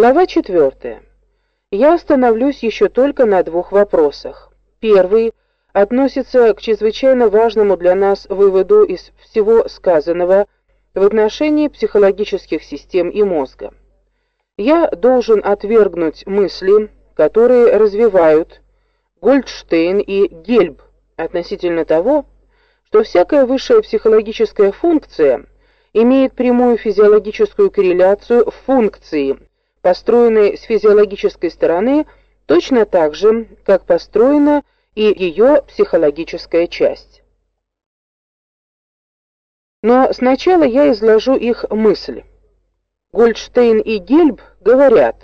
Глава 4. Я остановлюсь еще только на двух вопросах. Первый относится к чрезвычайно важному для нас выводу из всего сказанного в отношении психологических систем и мозга. Я должен отвергнуть мысли, которые развивают Гольдштейн и Гельб относительно того, что всякая высшая психологическая функция имеет прямую физиологическую корреляцию функции, построенной с физиологической стороны, точно так же, как построена и ее психологическая часть. Но сначала я изложу их мысли. Гольдштейн и Гельб говорят,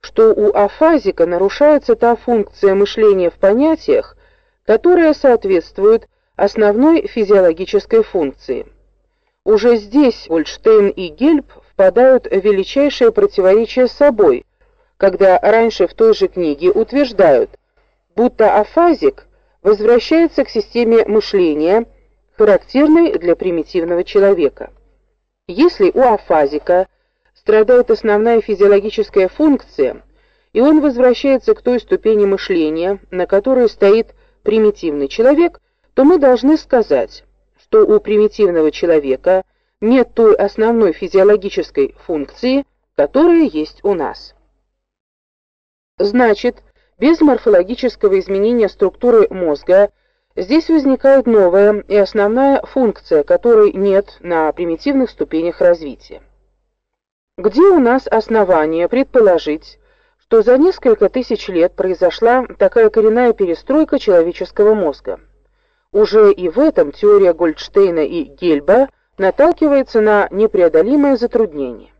что у афазика нарушается та функция мышления в понятиях, которая соответствует основной физиологической функции. Уже здесь Гольдштейн и Гельб впадают в величайшее противоречие с собой, когда раньше в той же книге утверждают, будто афазик возвращается к системе мышления, характерной для примитивного человека. Если у афазика страдает основная физиологическая функция, и он возвращается к той ступени мышления, на которой стоит примитивный человек, то мы должны сказать, что у примитивного человека нет той основной физиологической функции, которая есть у нас. Значит, без морфологического изменения структуры мозга здесь возникает новая и основная функция, которой нет на примитивных ступенях развития. Где у нас основания предположить, что за несколько тысяч лет произошла такая коренная перестройка человеческого мозга? Уже и в этом теория Гольдштейна и Гельба наталкивается на непреодолимое затруднение.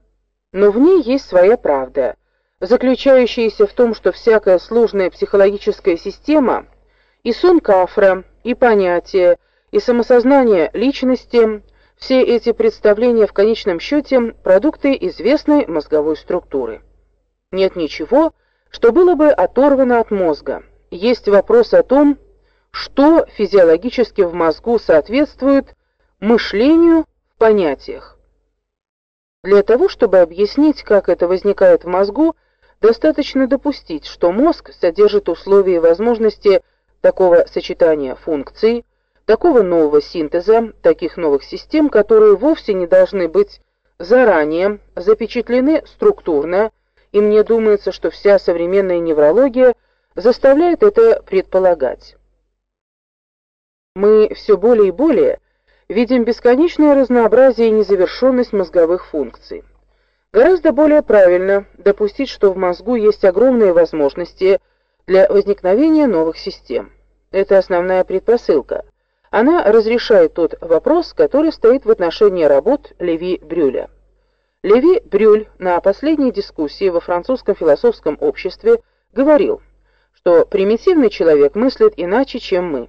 Но в ней есть своя правда, заключающаяся в том, что всякая сложная психологическая система и сон Кафра, и понятия, и самосознание личности все эти представления в конечном счете продукты известной мозговой структуры. Нет ничего, что было бы оторвано от мозга. Есть вопрос о том, что физиологически в мозгу соответствует мышлению понятиях. Для того, чтобы объяснить, как это возникает в мозгу, достаточно допустить, что мозг содержит условия и возможности такого сочетания функций, такого нового синтеза, таких новых систем, которые вовсе не должны быть заранее запечатлены структурно, и мне думается, что вся современная неврология заставляет это предполагать. Мы все более и более видим бесконечное разнообразие и незавершенность мозговых функций. Гораздо более правильно допустить, что в мозгу есть огромные возможности для возникновения новых систем. Это основная предпосылка. Она разрешает тот вопрос, который стоит в отношении работ Леви-Брюля. Леви-Брюль на последней дискуссии во французском философском обществе говорил, что примитивный человек мыслит иначе, чем мы.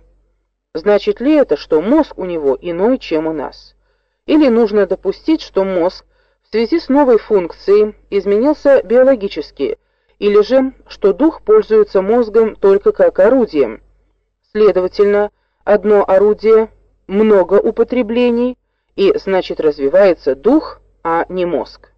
Значит ли это, что мозг у него иной, чем у нас? Или нужно допустить, что мозг в связи с новой функцией изменился биологически, или же, что дух пользуется мозгом только как орудием? Следовательно, одно орудие много употреблений, и значит развивается дух, а не мозг.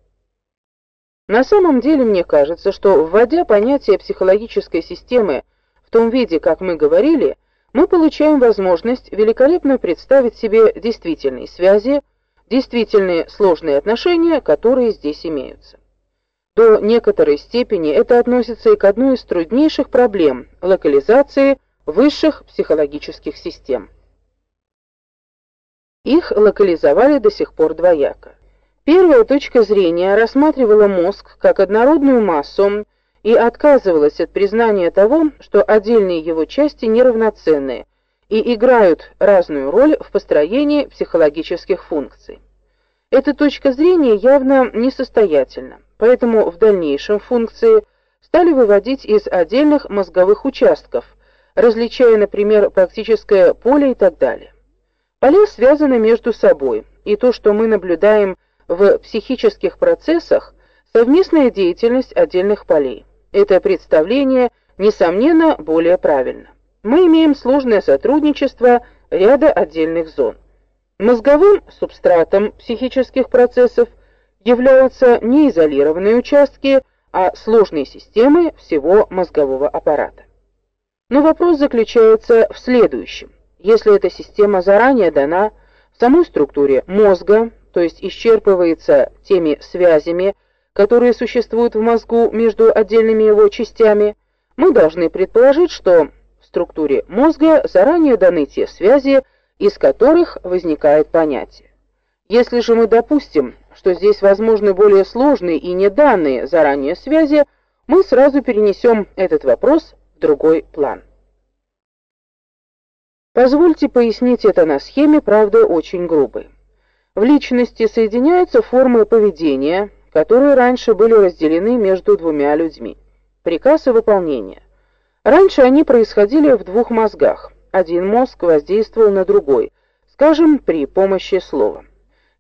На самом деле мне кажется, что вводя понятие психологической системы в том виде, как мы говорили, мы получаем возможность великолепно представить себе действительные связи, действительные сложные отношения, которые здесь имеются. До некоторой степени это относится и к одной из труднейших проблем локализации высших психологических систем. Их локализовали до сих пор двояко. Первая точка зрения рассматривала мозг как однородную массу, и отказывалась от признания того, что отдельные его части неравноценны и играют разную роль в построении психологических функций. Эта точка зрения явно несостоятельна, поэтому в дальнейшем функции стали выводить из отдельных мозговых участков, различая, например, практическое поле и так далее. Поля связаны между собой, и то, что мы наблюдаем в психических процессах, совместная деятельность отдельных полей. Это представление, несомненно, более правильно. Мы имеем сложное сотрудничество ряда отдельных зон. Мозговым субстратом психических процессов являются не изолированные участки, а сложные системы всего мозгового аппарата. Но вопрос заключается в следующем. Если эта система заранее дана в самой структуре мозга, то есть исчерпывается теми связями, которые существуют в мозгу между отдельными его частями, мы должны предположить, что в структуре мозга заранее даны те связи, из которых возникает понятие. Если же мы допустим, что здесь возможны более сложные и неданные заранее связи, мы сразу перенесем этот вопрос в другой план. Позвольте пояснить это на схеме, правда, очень грубой. В личности соединяются формы поведения, которые раньше были разделены между двумя людьми. Приказ и выполнение. Раньше они происходили в двух мозгах. Один мозг воздействовал на другой, скажем, при помощи слова.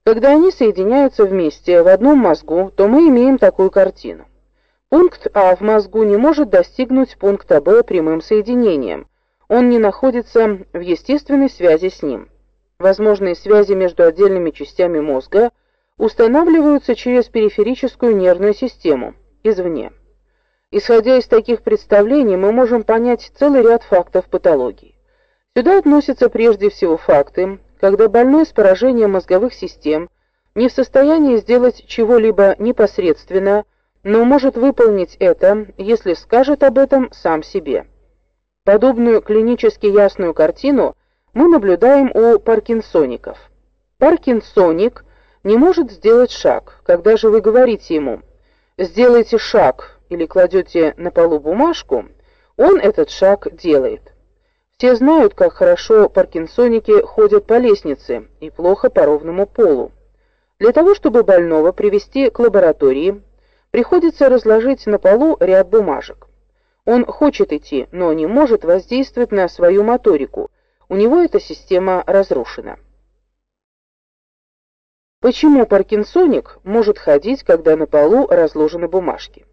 Когда они соединяются вместе в одном мозгу, то мы имеем такую картину. Пункт А в мозгу не может достигнуть пункта Б прямым соединением. Он не находится в естественной связи с ним. Возможные связи между отдельными частями мозга – устанавливаются через периферическую нервную систему извне. Исходя из таких представлений, мы можем понять целый ряд фактов патологии. Сюда относятся прежде всего факты, когда больной с поражением мозговых систем не в состоянии сделать чего-либо непосредственно, но может выполнить это, если скажет об этом сам себе. Подобную клинически ясную картину мы наблюдаем у паркинсоников. Паркинсоник не может сделать шаг. Когда же вы говорите ему: "Сделайте шаг" или кладете на полу бумажку, он этот шаг делает. Все знают, как хорошо паркинсоники ходят по лестнице и плохо по ровному полу. Для того, чтобы больного привести к лаборатории, приходится разложить на полу ряд бумажек. Он хочет идти, но не может воздействовать на свою моторику. У него эта система разрушена. Почему паркинсоник может ходить, когда на полу разложены бумажки?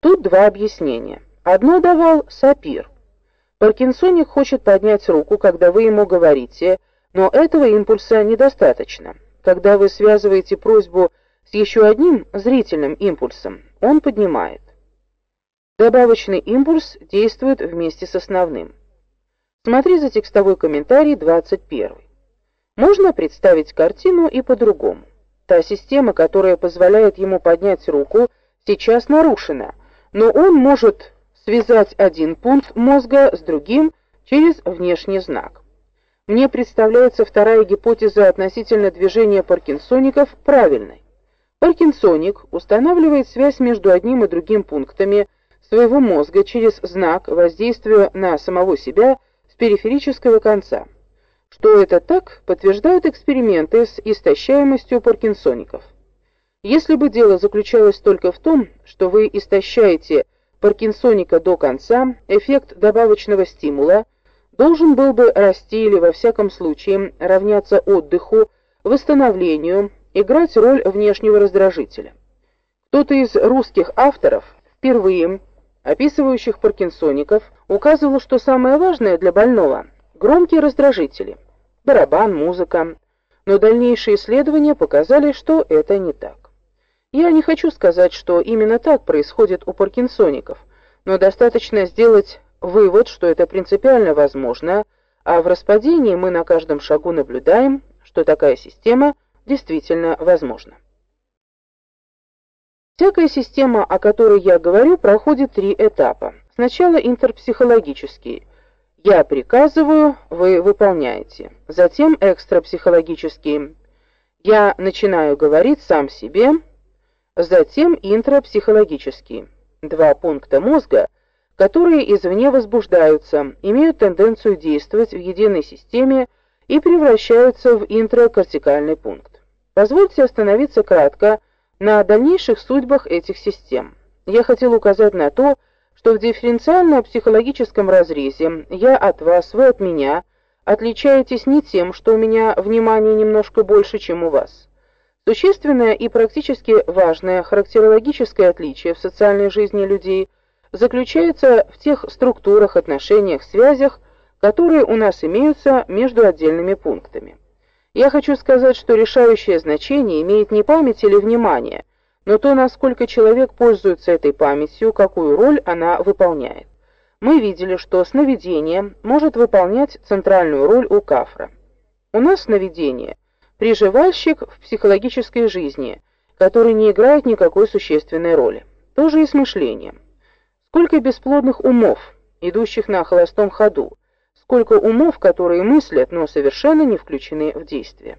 Тут два объяснения. Одно давал Сапир. Паркинсоник хочет поднять руку, когда вы ему говорите, но этого импульса недостаточно. Когда вы связываете просьбу с еще одним зрительным импульсом, он поднимает. Добавочный импульс действует вместе с основным. Смотри за текстовой комментарий 21. Можно представить картину и по-другому. Та система, которая позволяет ему поднять руку, сейчас нарушена, но он может связать один пункт мозга с другим через внешний знак. Мне представляется вторая гипотеза относительно движения паркинсоников правильной. Паркинсоник устанавливает связь между одним и другим пунктами своего мозга через знак, воздействуя на самого себя с периферического конца. Что это так, подтверждают эксперименты с истощаемостью паркинсоников. Если бы дело заключалось только в том, что вы истощаете паркинсоника до конца, эффект добавочного стимула должен был бы расти или во всяком случае равняться отдыху, восстановлению, играть роль внешнего раздражителя. Кто-то из русских авторов, впервые описывающих паркинсоников, указывал, что самое важное для больного громкие раздражители, барабан, музыка. Но дальнейшие исследования показали, что это не так. Я не хочу сказать, что именно так происходит у паркинсоников, но достаточно сделать вывод, что это принципиально возможно, а в распадении мы на каждом шагу наблюдаем, что такая система действительно возможна. Всякая система, о которой я говорю, проходит три этапа. Сначала интерпсихологический, я приказываю, вы выполняете. Затем экстрапсихологические. Я начинаю говорить сам себе. Затем интрапсихологические. Два пункта мозга, которые извне возбуждаются, имеют тенденцию действовать в единой системе и превращаются в интракортикальный пункт. Позвольте остановиться кратко на дальнейших судьбах этих систем. Я хотел указать на то, что в дифференциально-психологическом разрезе я от вас, вы от меня отличаетесь не тем, что у меня внимания немножко больше, чем у вас. Существенное и практически важное характерологическое отличие в социальной жизни людей заключается в тех структурах, отношениях, связях, которые у нас имеются между отдельными пунктами. Я хочу сказать, что решающее значение имеет не память или внимание, но то, насколько человек пользуется этой памятью, какую роль она выполняет. Мы видели, что сновидение может выполнять центральную роль у кафра. У нас сновидение приживальщик в психологической жизни, который не играет никакой существенной роли. То же и с мышлением. Сколько бесплодных умов, идущих на холостом ходу, сколько умов, которые мыслят, но совершенно не включены в действие.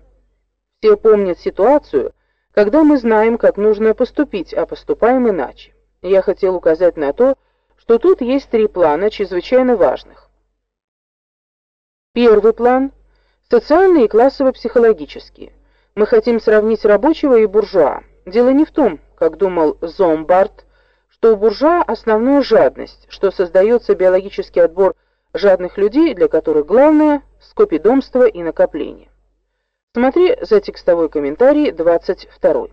Все помнят ситуацию, когда мы знаем, как нужно поступить, а поступаем иначе. Я хотел указать на то, что тут есть три плана чрезвычайно важных. Первый план социальный и классово-психологический. Мы хотим сравнить рабочего и буржуа. Дело не в том, как думал Зомбард, что у буржуа основная жадность, что создается биологический отбор жадных людей, для которых главное скопидомство и накопление. Смотри за текстовой комментарий 22.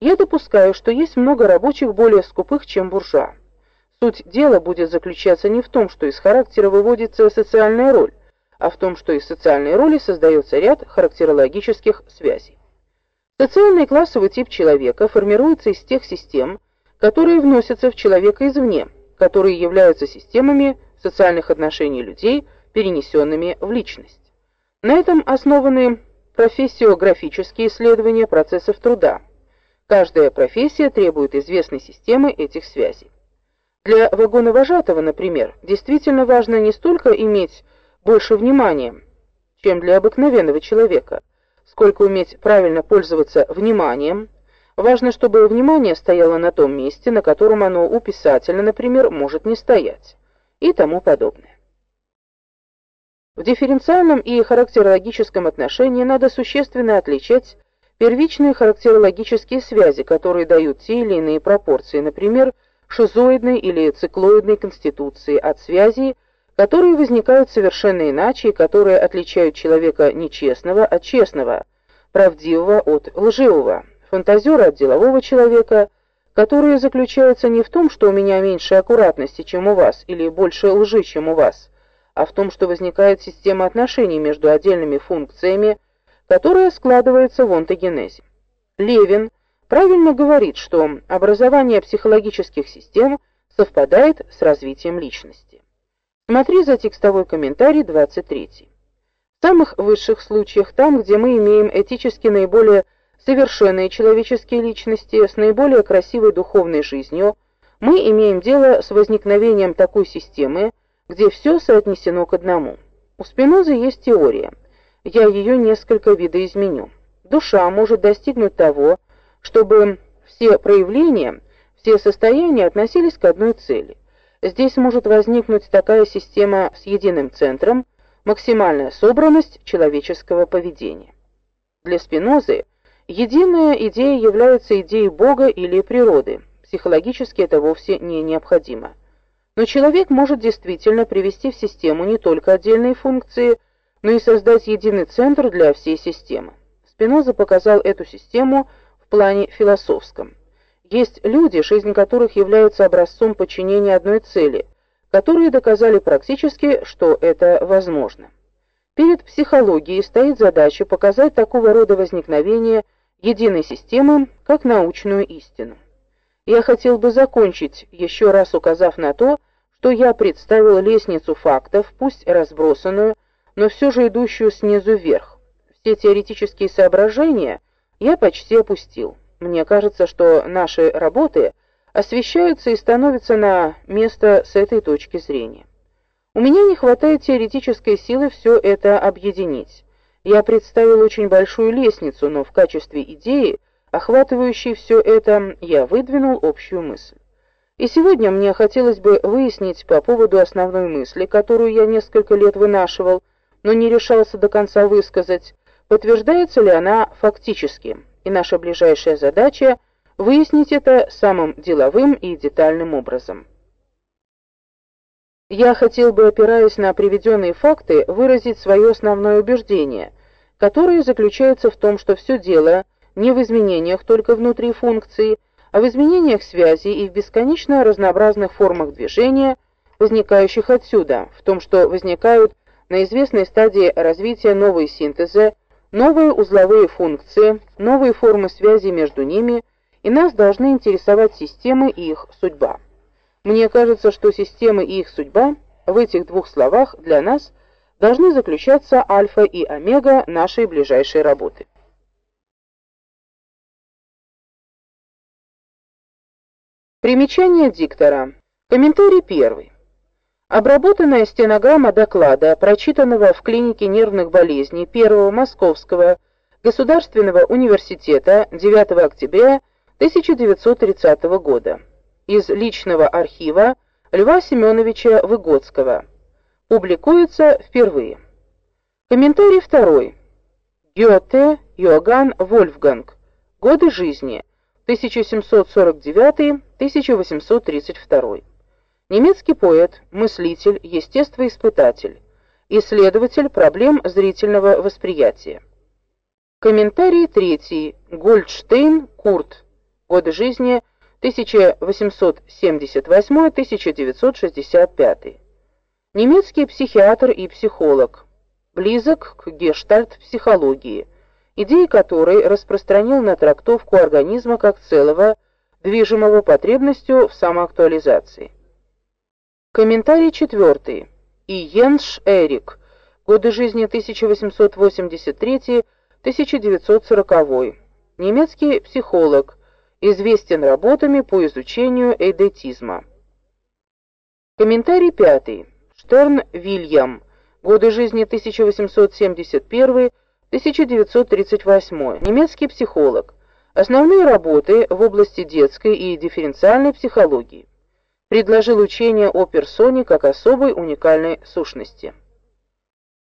Я допускаю, что есть много рабочих более скупых, чем буржуа. Суть дела будет заключаться не в том, что из характера выводится социальная роль, а в том, что из социальной роли создается ряд характерологических связей. Социальный классовый тип человека формируется из тех систем, которые вносятся в человека извне, которые являются системами социальных отношений людей, перенесенными в личность. На этом основаны профессиографические исследования процессов труда. Каждая профессия требует известной системы этих связей. Для вагоновожатого, например, действительно важно не столько иметь больше внимания, чем для обыкновенного человека, сколько уметь правильно пользоваться вниманием. Важно, чтобы внимание стояло на том месте, на котором оно у писателя, например, может не стоять, и тому подобное. В дифференциальном и характерологическом отношении надо существенно отличать первичные характерологические связи, которые дают те или иные пропорции, например, шизоидной или циклоидной конституции от связей, которые возникают совершенно иначе и которые отличают человека нечестного от честного, правдивого от лживого, фантазера от делового человека, которые заключаются не в том, что у меня меньше аккуратности, чем у вас, или больше лжи, чем у вас, а в том, что возникает система отношений между отдельными функциями, которая складывается в онтогенезе. Левин правильно говорит, что образование психологических систем совпадает с развитием личности. Смотри за текстовой комментарий 23. В самых высших случаях, там, где мы имеем этически наиболее совершенные человеческие личности с наиболее красивой духовной жизнью, мы имеем дело с возникновением такой системы, где все соотнесено к одному. У Спинозы есть теория. Я ее несколько видоизменю. Душа может достигнуть того, чтобы все проявления, все состояния относились к одной цели. Здесь может возникнуть такая система с единым центром, максимальная собранность человеческого поведения. Для Спинозы единая идея является идеей Бога или природы. Психологически это вовсе не необходимо. Но человек может действительно привести в систему не только отдельные функции, но и создать единый центр для всей системы. Спиноза показал эту систему в плане философском. Есть люди, жизнь которых является образцом подчинения одной цели, которые доказали практически, что это возможно. Перед психологией стоит задача показать такого рода возникновение единой системы как научную истину. Я хотел бы закончить, еще раз указав на то, что я представил лестницу фактов, пусть разбросанную, но все же идущую снизу вверх. Все теоретические соображения я почти опустил. Мне кажется, что наши работы освещаются и становятся на место с этой точки зрения. У меня не хватает теоретической силы все это объединить. Я представил очень большую лестницу, но в качестве идеи охватывающий все это, я выдвинул общую мысль. И сегодня мне хотелось бы выяснить по поводу основной мысли, которую я несколько лет вынашивал, но не решался до конца высказать, подтверждается ли она фактически. И наша ближайшая задача выяснить это самым деловым и детальным образом. Я хотел бы, опираясь на приведенные факты, выразить свое основное убеждение, которое заключается в том, что все дело не в изменениях только внутри функции, а в изменениях связи и в бесконечно разнообразных формах движения, возникающих отсюда, в том, что возникают на известной стадии развития новые синтезы, новые узловые функции, новые формы связи между ними и нас должны интересовать системы и их судьба. Мне кажется, что системы и их судьба в этих двух словах для нас должны заключаться альфа и омега нашей ближайшей работы. Примечание диктора. Комментарий первый. Обработанная стенограмма доклада, прочитанного в клинике нервных болезней Первого Московского государственного университета 9 октября 1930 года из личного архива Льва Семеновича Выгодского. Публикуется впервые. Комментарий второй. Гёте Йоганн Вольфганг. Годы жизни 1749-1832. Немецкий поэт, мыслитель, естествоиспытатель, исследователь проблем зрительного восприятия. Комментарий третий. Гольдштейн Курт. Годы жизни 1878-1965. Немецкий психиатр и психолог. Близок к гештальт-психологии, идеи которой распространил на трактовку организма как целого, движимого потребностью в самоактуализации. Комментарий четвертый. Иенш Эрик. Годы жизни 1883-1940. Немецкий психолог известен работами по изучению эйдетизма. Комментарий пятый. Штерн Вильям. Годы жизни 1871-1938. Немецкий психолог. Основные работы в области детской и дифференциальной психологии. Предложил учение о персоне как особой уникальной сущности.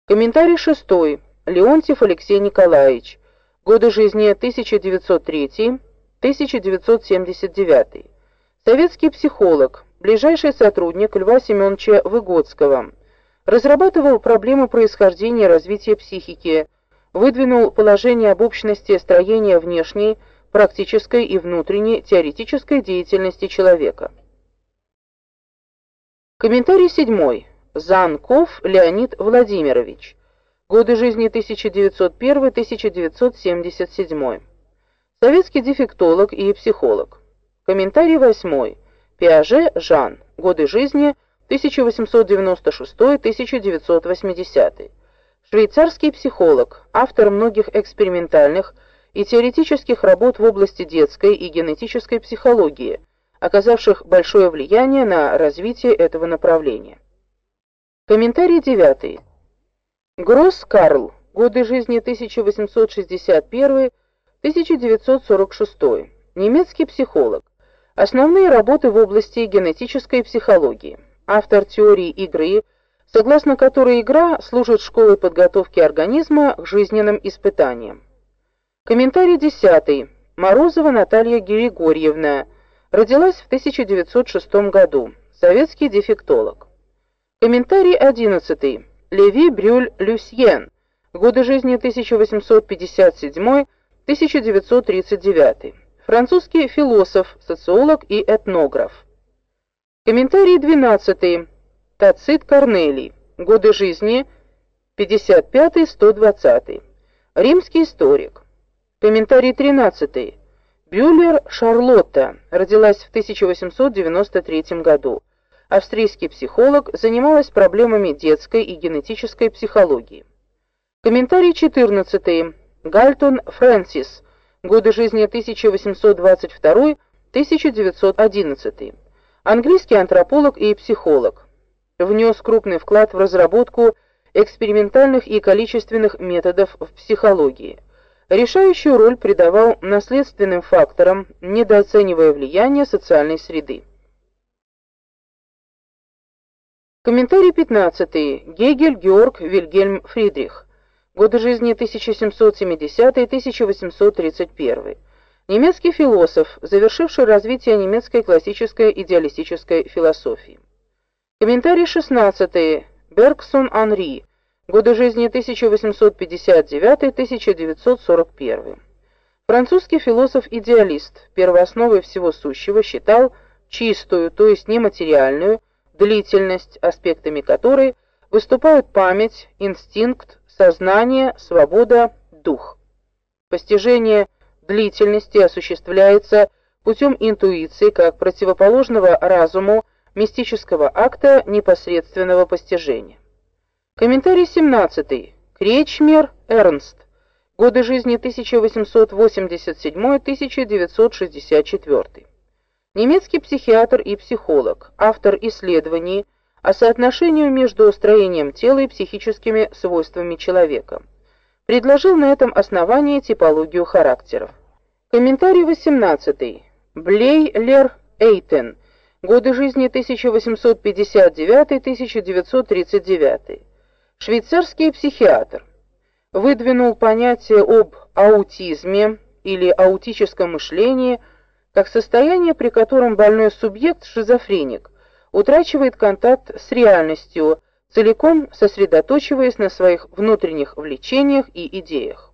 Комментарий шестой. Леонтьев Алексей Николаевич. Годы жизни 1903 1979. Советский психолог, ближайший сотрудник Льва Семеновича Выгодского. Разрабатывал проблемы происхождения и развития психики, выдвинул положение об общности строения внешней, практической и внутренней теоретической деятельности человека. Комментарий седьмой. Занков Леонид Владимирович. Годы жизни 1901-1977. Советский дефектолог и психолог. Комментарий восьмой. Пиаже Жан. Годы жизни 1896-1980. Швейцарский психолог, автор многих экспериментальных и теоретических работ в области детской и генетической психологии, оказавших большое влияние на развитие этого направления. Комментарий девятый. Гросс Карл. Годы жизни 1861 1946. Немецкий психолог. Основные работы в области генетической психологии. Автор теории игры, согласно которой игра служит школой подготовки организма к жизненным испытаниям. Комментарий 10. Морозова Наталья Григорьевна. Родилась в 1906 году. Советский дефектолог. Комментарий 11. Леви Брюль Люсьен. Годы жизни 1857 1939. Французский философ, социолог и этнограф. Комментарий 12. Тацит Корнелий. Годы жизни 55-120. Римский историк. Комментарий 13. Бюллер Шарлотта. Родилась в 1893 году. Австрийский психолог, занималась проблемами детской и генетической психологии. Комментарий 14. Гальтон Фрэнсис. Годы жизни 1822-1911. Английский антрополог и психолог. Внес крупный вклад в разработку экспериментальных и количественных методов в психологии. Решающую роль придавал наследственным факторам, недооценивая влияние социальной среды. Комментарий 15. Гегель Георг Вильгельм Фридрих. Годы жизни 1770-1831. Немецкий философ, завершивший развитие немецкой классической идеалистической философии. Комментарий 16. Бергсон Анри. Годы жизни 1859-1941. Французский философ-идеалист, первоосновой всего сущего считал чистую, то есть нематериальную, длительность, аспектами которой выступают память, инстинкт, сознание, свобода, дух. Постижение длительности осуществляется путем интуиции как противоположного разуму мистического акта непосредственного постижения. Комментарий 17. Кречмер Эрнст. Годы жизни 1887-1964. Немецкий психиатр и психолог, автор исследований о соотношении между строением тела и психическими свойствами человека. Предложил на этом основании типологию характеров. Комментарий 18. Блейлер Эйтен. Годы жизни 1859-1939. Швейцарский психиатр. Выдвинул понятие об аутизме или аутическом мышлении как состояние, при котором больной субъект шизофреник утрачивает контакт с реальностью, целиком сосредоточиваясь на своих внутренних влечениях и идеях.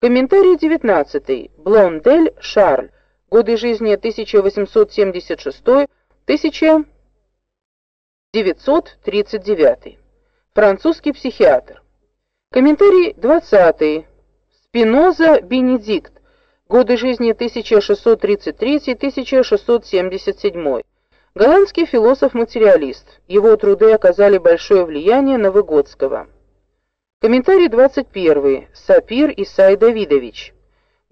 Комментарий 19. Блондель Шарль. Годы жизни 1876-1939. Французский психиатр. Комментарий 20. Спиноза Бенедикт. Годы жизни 1633-1677. Голландский философ-материалист. Его труды оказали большое влияние на Выгодского. Комментарий 21. Сапир Исай Давидович.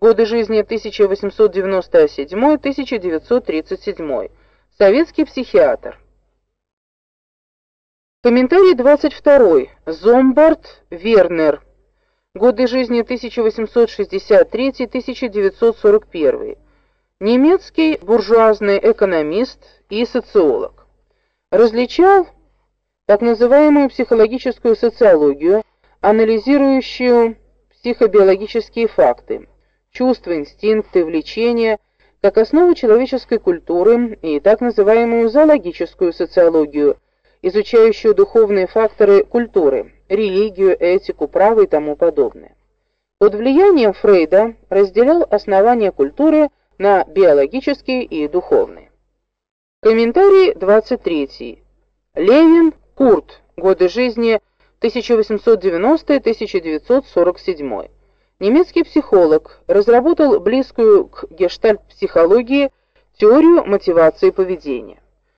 Годы жизни 1897-1937. Советский психиатр. Комментарий 22. Зомбард Вернер. Годы жизни 1863-1941. Немецкий буржуазный экономист и социолог. Различал так называемую психологическую социологию, анализирующую психобиологические факты, чувства, инстинкты, влечения как основу человеческой культуры и так называемую зоологическую социологию, изучающую духовные факторы культуры, религию, этику, право и тому подобное. Под влиянием Фрейда разделял основания культуры на биологические и духовные. Комментарий 23. Левин Курт. Годы жизни 1890-1947. Немецкий психолог, разработал близкую к гештальт-психологии теорию мотивации поведения.